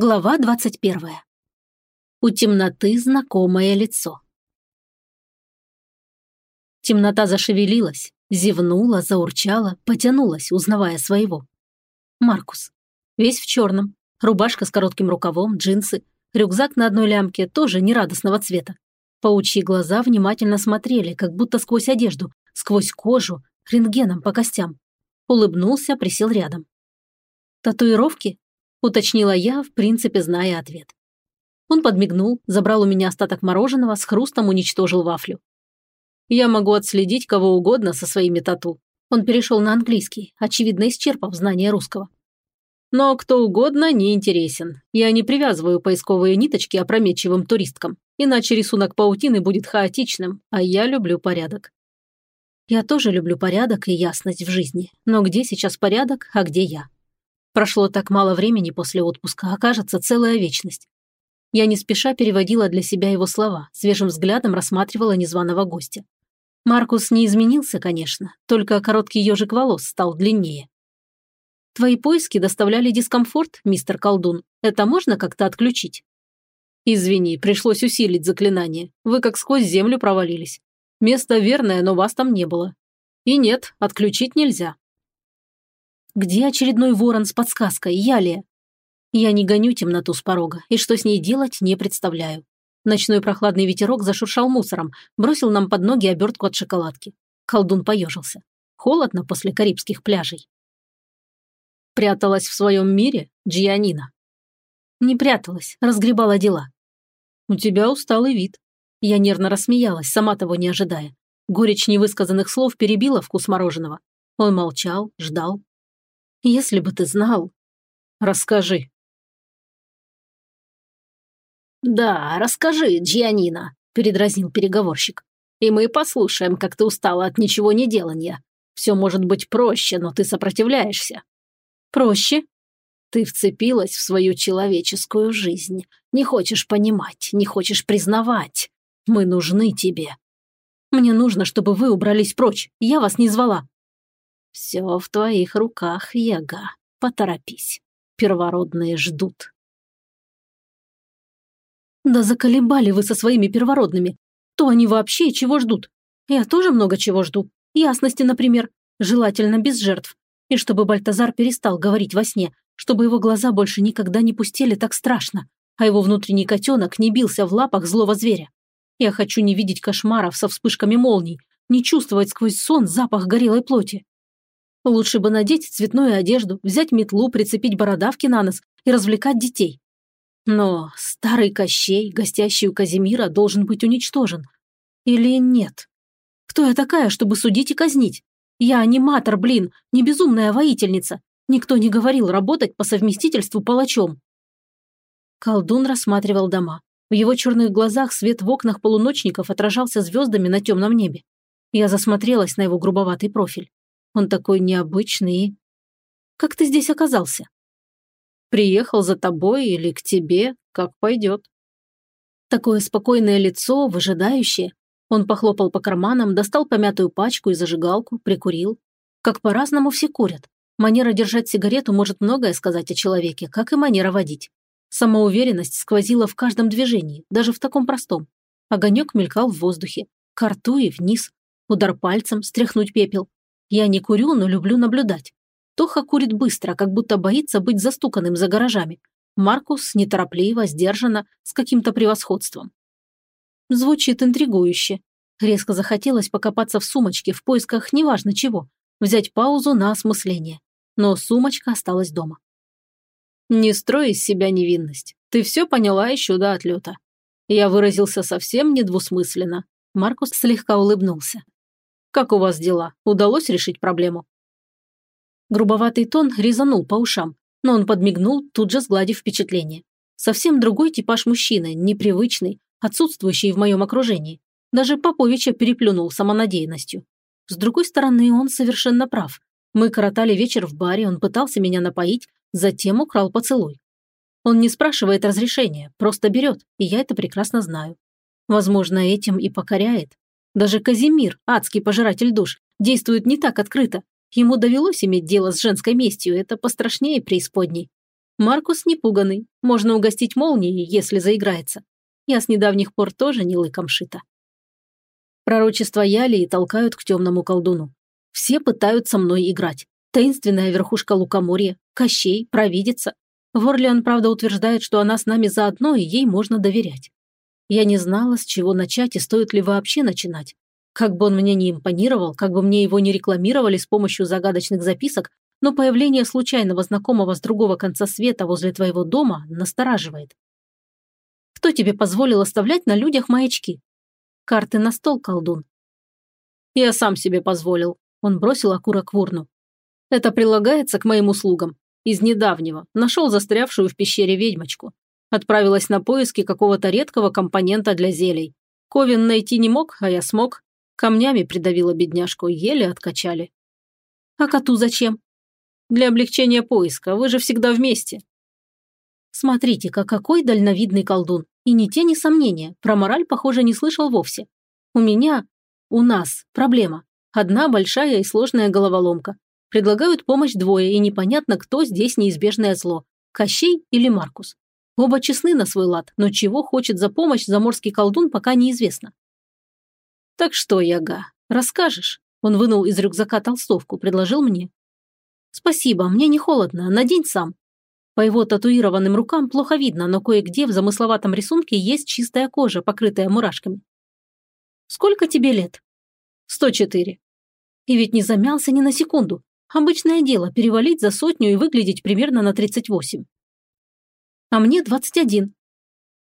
Глава 21. У темноты знакомое лицо. Темнота зашевелилась, зевнула, заурчала, потянулась, узнавая своего. Маркус. Весь в черном. Рубашка с коротким рукавом, джинсы, рюкзак на одной лямке, тоже нерадостного цвета. Паучьи глаза внимательно смотрели, как будто сквозь одежду, сквозь кожу, рентгеном по костям. Улыбнулся, присел рядом. Татуировки? Уточнила я, в принципе, зная ответ. Он подмигнул, забрал у меня остаток мороженого, с хрустом уничтожил вафлю. Я могу отследить кого угодно со своими тату. Он перешел на английский, очевидно исчерпав знание русского. Но кто угодно не интересен. Я не привязываю поисковые ниточки опрометчивым туристкам, иначе рисунок паутины будет хаотичным, а я люблю порядок. Я тоже люблю порядок и ясность в жизни, но где сейчас порядок, а где я? Прошло так мало времени после отпуска, окажется целая вечность. Я не спеша переводила для себя его слова, свежим взглядом рассматривала незваного гостя. Маркус не изменился, конечно, только короткий ежик волос стал длиннее. Твои поиски доставляли дискомфорт, мистер колдун. Это можно как-то отключить? Извини, пришлось усилить заклинание. Вы как сквозь землю провалились. Место верное, но вас там не было. И нет, отключить нельзя. Где очередной ворон с подсказкой, Ялия? Я не гоню темноту с порога, и что с ней делать, не представляю. Ночной прохладный ветерок зашуршал мусором, бросил нам под ноги обертку от шоколадки. Колдун поежился. Холодно после карибских пляжей. Пряталась в своем мире, Джианина? Не пряталась, разгребала дела. У тебя усталый вид. Я нервно рассмеялась, сама того не ожидая. Горечь невысказанных слов перебила вкус мороженого. Он молчал, ждал, если бы ты знал. Расскажи. Да, расскажи, Джианина, передразнил переговорщик. И мы послушаем, как ты устала от ничего не делания. Все может быть проще, но ты сопротивляешься. Проще? Ты вцепилась в свою человеческую жизнь. Не хочешь понимать, не хочешь признавать. Мы нужны тебе. Мне нужно, чтобы вы убрались прочь. Я вас не звала. «Все в твоих руках, Яга. Поторопись. Первородные ждут». «Да заколебали вы со своими первородными. То они вообще чего ждут? Я тоже много чего жду. Ясности, например. Желательно без жертв. И чтобы Бальтазар перестал говорить во сне, чтобы его глаза больше никогда не пустели так страшно, а его внутренний котенок не бился в лапах злого зверя. Я хочу не видеть кошмаров со вспышками молний, не чувствовать сквозь сон запах горелой плоти. Лучше бы надеть цветную одежду, взять метлу, прицепить бородавки на нос и развлекать детей. Но старый Кощей, гостящий у Казимира, должен быть уничтожен. Или нет? Кто я такая, чтобы судить и казнить? Я аниматор, блин, не безумная воительница. Никто не говорил работать по совместительству палачом. Колдун рассматривал дома. В его черных глазах свет в окнах полуночников отражался звездами на темном небе. Я засмотрелась на его грубоватый профиль. Он такой необычный. Как ты здесь оказался? Приехал за тобой или к тебе, как пойдет. Такое спокойное лицо, выжидающее. Он похлопал по карманам, достал помятую пачку и зажигалку, прикурил. Как по-разному все курят. Манера держать сигарету может многое сказать о человеке, как и манера водить. Самоуверенность сквозила в каждом движении, даже в таком простом. Огонек мелькал в воздухе, к рту и вниз. Удар пальцем, стряхнуть пепел. Я не курю, но люблю наблюдать. Тоха курит быстро, как будто боится быть застуканным за гаражами. Маркус неторопливо, сдержанно, с каким-то превосходством. Звучит интригующе. Резко захотелось покопаться в сумочке в поисках неважно чего, взять паузу на осмысление. Но сумочка осталась дома. «Не строй из себя невинность. Ты все поняла еще до отлета». Я выразился совсем недвусмысленно. Маркус слегка улыбнулся. Как у вас дела? Удалось решить проблему?» Грубоватый тон резанул по ушам, но он подмигнул, тут же сгладив впечатление. Совсем другой типаж мужчины, непривычный, отсутствующий в моем окружении. Даже Поповича переплюнул самонадеянностью. С другой стороны, он совершенно прав. Мы коротали вечер в баре, он пытался меня напоить, затем украл поцелуй. Он не спрашивает разрешения, просто берет, и я это прекрасно знаю. Возможно, этим и покоряет. Даже Казимир, адский пожиратель душ, действует не так открыто. Ему довелось иметь дело с женской местью, это пострашнее преисподней. Маркус непуганный, можно угостить молнией, если заиграется. Я с недавних пор тоже не лыком шита. Пророчества Ялии толкают к темному колдуну. Все пытаются мной играть. Таинственная верхушка лукоморья, Кощей, провидица. Ворлиан, правда, утверждает, что она с нами заодно, и ей можно доверять. Я не знала, с чего начать и стоит ли вообще начинать. Как бы он мне не импонировал, как бы мне его не рекламировали с помощью загадочных записок, но появление случайного знакомого с другого конца света возле твоего дома настораживает. Кто тебе позволил оставлять на людях маячки? Карты на стол, колдун. Я сам себе позволил. Он бросил окурок в урну. Это прилагается к моим услугам. Из недавнего. Нашел застрявшую в пещере ведьмочку. Отправилась на поиски какого-то редкого компонента для зелий. Ковин найти не мог, а я смог. Камнями придавила бедняжку, еле откачали. А коту зачем? Для облегчения поиска, вы же всегда вместе. Смотрите-ка, какой дальновидный колдун. И ни тени сомнения, про мораль, похоже, не слышал вовсе. У меня, у нас, проблема. Одна большая и сложная головоломка. Предлагают помощь двое, и непонятно, кто здесь неизбежное зло – Кощей или Маркус. Оба честны на свой лад, но чего хочет за помощь заморский колдун, пока неизвестно. «Так что, Яга, расскажешь?» Он вынул из рюкзака толстовку, предложил мне. «Спасибо, мне не холодно, надень сам. По его татуированным рукам плохо видно, но кое-где в замысловатом рисунке есть чистая кожа, покрытая мурашками. «Сколько тебе лет?» «Сто четыре». И ведь не замялся ни на секунду. Обычное дело перевалить за сотню и выглядеть примерно на 38. А мне 21.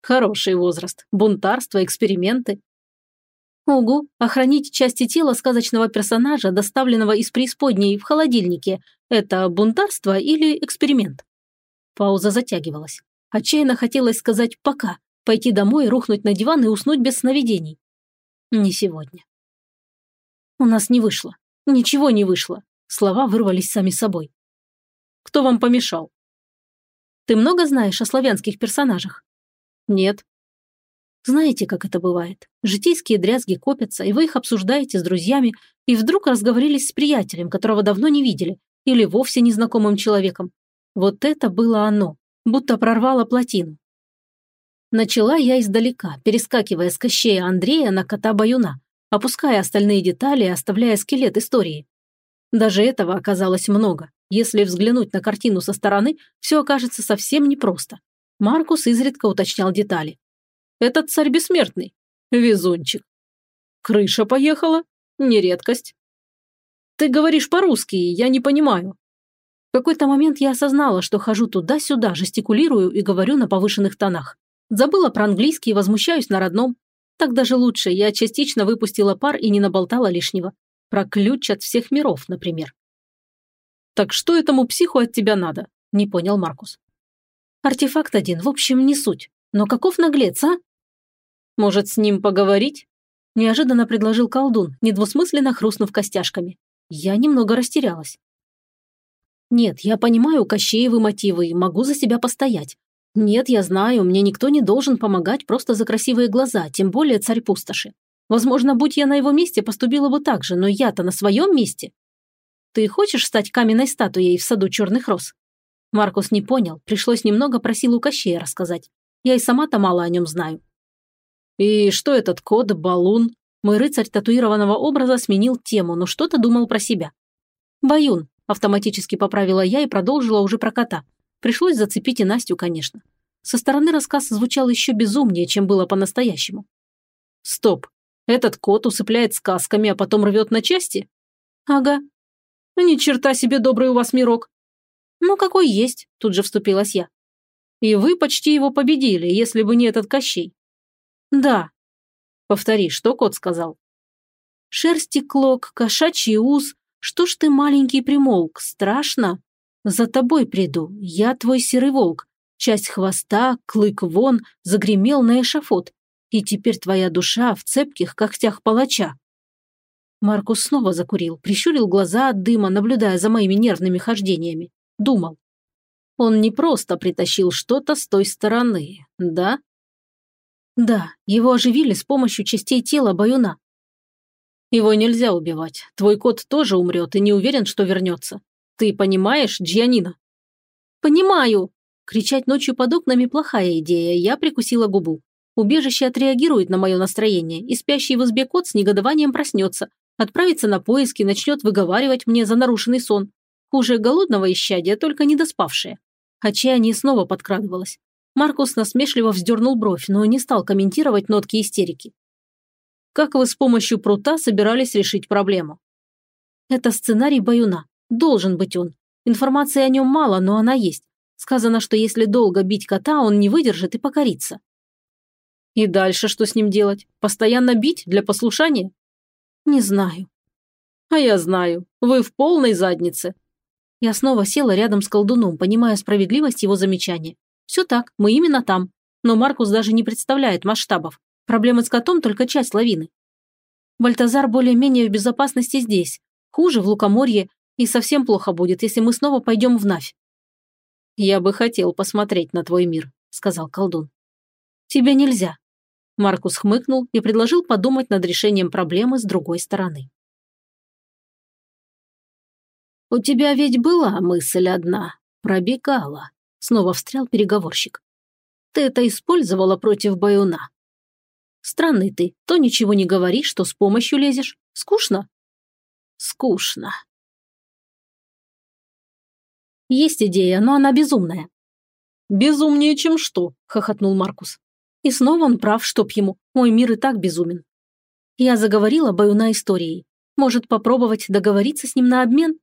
Хороший возраст. Бунтарство, эксперименты. Угу, охранить части тела сказочного персонажа, доставленного из преисподней в холодильнике, это бунтарство или эксперимент? Пауза затягивалась. Отчаянно хотелось сказать «пока», пойти домой, рухнуть на диван и уснуть без сновидений. Не сегодня. У нас не вышло. Ничего не вышло. Слова вырвались сами собой. Кто вам помешал? Ты много знаешь о славянских персонажах? Нет. Знаете, как это бывает? Житейские дрязги копятся, и вы их обсуждаете с друзьями, и вдруг разговорились с приятелем, которого давно не видели, или вовсе незнакомым человеком, вот это было оно, будто прорвало плотину. Начала я издалека, перескакивая с Кощея Андрея на кота-баюна, опуская остальные детали и оставляя скелет истории. Даже этого оказалось много. Если взглянуть на картину со стороны, все окажется совсем непросто. Маркус изредка уточнял детали. «Этот царь бессмертный. Везунчик. Крыша поехала. Не редкость. Ты говоришь по-русски, я не понимаю какой-то момент я осознала, что хожу туда-сюда, жестикулирую и говорю на повышенных тонах. Забыла про английский и возмущаюсь на родном. Так даже лучше, я частично выпустила пар и не наболтала лишнего. Про ключ от всех миров, например. «Так что этому психу от тебя надо?» – не понял Маркус. «Артефакт один, в общем, не суть. Но каков наглец, а?» «Может, с ним поговорить?» – неожиданно предложил колдун, недвусмысленно хрустнув костяшками. Я немного растерялась. Нет, я понимаю Кощеевы мотивы и могу за себя постоять. Нет, я знаю, мне никто не должен помогать просто за красивые глаза, тем более царь пустоши. Возможно, будь я на его месте, поступила бы так же, но я-то на своем месте. Ты хочешь стать каменной статуей в саду черных роз? Маркус не понял, пришлось немного про силу Кощея рассказать. Я и сама-то мало о нем знаю. И что этот код, балун? Мой рыцарь татуированного образа сменил тему, но что-то думал про себя. Баюн, Автоматически поправила я и продолжила уже про кота. Пришлось зацепить и Настю, конечно. Со стороны рассказ звучал еще безумнее, чем было по-настоящему. Стоп. Этот кот усыпляет сказками, а потом рвет на части? Ага. Ни черта себе добрый у вас мирок. Ну, какой есть, тут же вступилась я. И вы почти его победили, если бы не этот Кощей. Да. Повтори, что кот сказал? Шерсти клок, кошачий ус, что ж ты, маленький, примолк? Страшно? За тобой приду, я твой серый волк. Часть хвоста, клык вон, загремел на эшафот. И теперь твоя душа в цепких когтях палача. Маркус снова закурил, прищурил глаза от дыма, наблюдая за моими нервными хождениями. Думал. Он не просто притащил что-то с той стороны, да? Да, его оживили с помощью частей тела Баюна. Его нельзя убивать. Твой кот тоже умрет и не уверен, что вернется. Ты понимаешь, Джианина?» «Понимаю!» Кричать ночью под окнами – плохая идея, я прикусила губу. Убежище отреагирует на мое настроение, и спящий в избе кот с негодованием проснется, отправится на поиски, начнет выговаривать мне за нарушенный сон. Хуже голодного исчадия, только недоспавшее. Отчаяние снова подкрадывалось. Маркус насмешливо вздернул бровь, но не стал комментировать нотки истерики. «Как вы с помощью прута собирались решить проблему?» «Это сценарий Баюна. Должен быть он. Информации о нем мало, но она есть. Сказано, что если долго бить кота, он не выдержит и покорится». «И дальше что с ним делать? Постоянно бить для послушания?» «Не знаю». «А я знаю. Вы в полной заднице». Я снова села рядом с колдуном, понимая справедливость его замечания. Все так, мы именно там. Но Маркус даже не представляет масштабов. Проблемы с котом только часть лавины. Бальтазар более-менее в безопасности здесь. Хуже в Лукоморье, и совсем плохо будет, если мы снова пойдем в Навь. «Я бы хотел посмотреть на твой мир», — сказал колдун. «Тебе нельзя». Маркус хмыкнул и предложил подумать над решением проблемы с другой стороны. «У тебя ведь была мысль одна, пробегала», Снова встрял переговорщик. Ты это использовала против Баюна. Странный ты, то ничего не говоришь, что с помощью лезешь. Скучно? Скучно. Есть идея, но она безумная. Безумнее, чем что, хохотнул Маркус. И снова он прав, чтоб ему. Мой мир и так безумен. Я заговорила Баюна историей. Может, попробовать договориться с ним на обмен?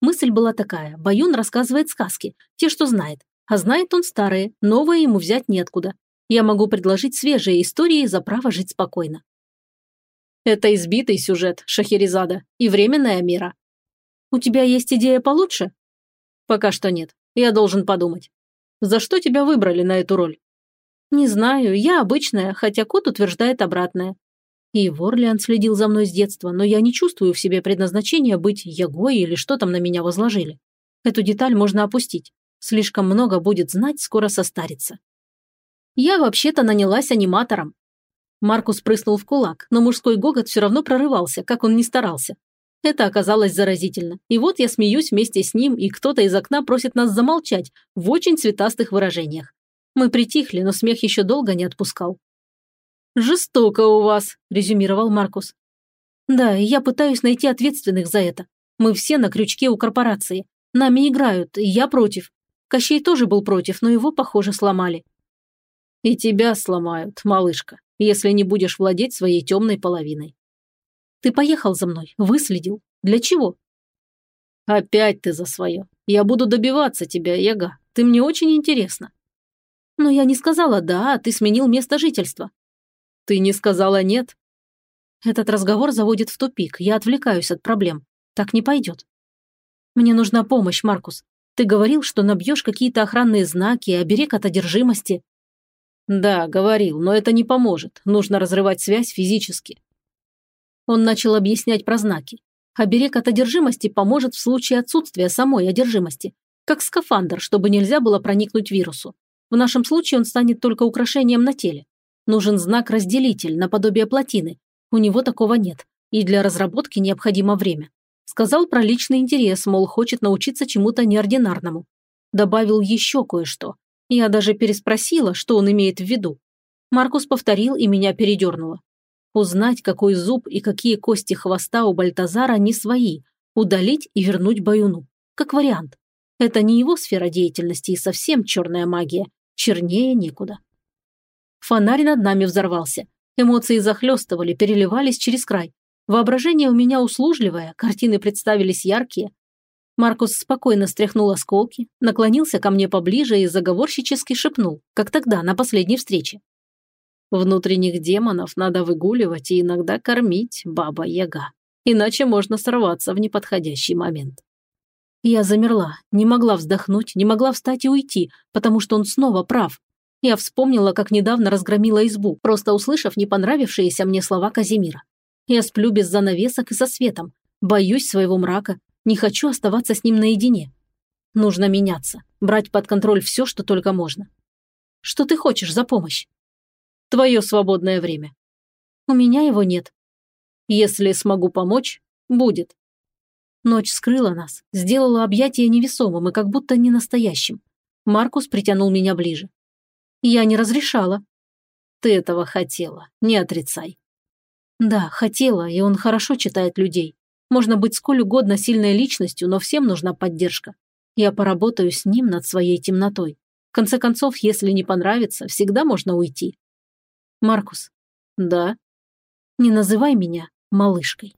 Мысль была такая. Баюн рассказывает сказки, те, что знает. А знает он старые, новые ему взять неоткуда. Я могу предложить свежие истории за право жить спокойно. Это избитый сюжет, Шахерезада, и временная мера. У тебя есть идея получше? Пока что нет. Я должен подумать. За что тебя выбрали на эту роль? Не знаю, я обычная, хотя кот утверждает обратное. И Ворлиан следил за мной с детства, но я не чувствую в себе предназначения быть ягой или что там на меня возложили. Эту деталь можно опустить. Слишком много будет знать, скоро состарится. Я вообще-то нанялась аниматором. Маркус прыснул в кулак, но мужской гогот все равно прорывался, как он ни старался. Это оказалось заразительно. И вот я смеюсь вместе с ним, и кто-то из окна просит нас замолчать в очень цветастых выражениях. Мы притихли, но смех еще долго не отпускал. «Жестоко у вас», – резюмировал Маркус. «Да, и я пытаюсь найти ответственных за это. Мы все на крючке у корпорации. Нами играют, и я против. Кощей тоже был против, но его, похоже, сломали. И тебя сломают, малышка, если не будешь владеть своей темной половиной. Ты поехал за мной, выследил. Для чего? Опять ты за свое. Я буду добиваться тебя, Яга. Ты мне очень интересна. Но я не сказала «да», а ты сменил место жительства. Ты не сказала «нет». Этот разговор заводит в тупик, я отвлекаюсь от проблем. Так не пойдет. Мне нужна помощь, Маркус. Ты говорил, что набьешь какие-то охранные знаки, оберег от одержимости». «Да, говорил, но это не поможет. Нужно разрывать связь физически». Он начал объяснять про знаки. Оберег от одержимости поможет в случае отсутствия самой одержимости, как скафандр, чтобы нельзя было проникнуть вирусу. В нашем случае он станет только украшением на теле. Нужен знак-разделитель, наподобие плотины. У него такого нет, и для разработки необходимо время. Сказал про личный интерес, мол, хочет научиться чему-то неординарному. Добавил еще кое-что. Я даже переспросила, что он имеет в виду. Маркус повторил и меня передернуло. Узнать, какой зуб и какие кости хвоста у Бальтазара не свои, удалить и вернуть Баюну. Как вариант. Это не его сфера деятельности и совсем черная магия. Чернее некуда. Фонарь над нами взорвался. Эмоции захлестывали, переливались через край. Воображение у меня услужливое, картины представились яркие. Маркус спокойно стряхнул осколки, наклонился ко мне поближе и заговорщически шепнул, как тогда, на последней встрече. Внутренних демонов надо выгуливать и иногда кормить, баба-яга. Иначе можно сорваться в неподходящий момент. Я замерла, не могла вздохнуть, не могла встать и уйти, потому что он снова прав. Я вспомнила, как недавно разгромила избу, просто услышав не понравившиеся мне слова Казимира. Я сплю без занавесок и со светом. Боюсь своего мрака. Не хочу оставаться с ним наедине. Нужно меняться. Брать под контроль все, что только можно. Что ты хочешь за помощь? Твое свободное время. У меня его нет. Если смогу помочь, будет. Ночь скрыла нас, сделала объятие невесомым и как будто не настоящим. Маркус притянул меня ближе. Я не разрешала. Ты этого хотела, не отрицай. Да, хотела, и он хорошо читает людей. Можно быть сколь угодно сильной личностью, но всем нужна поддержка. Я поработаю с ним над своей темнотой. В конце концов, если не понравится, всегда можно уйти. Маркус. Да? Не называй меня малышкой.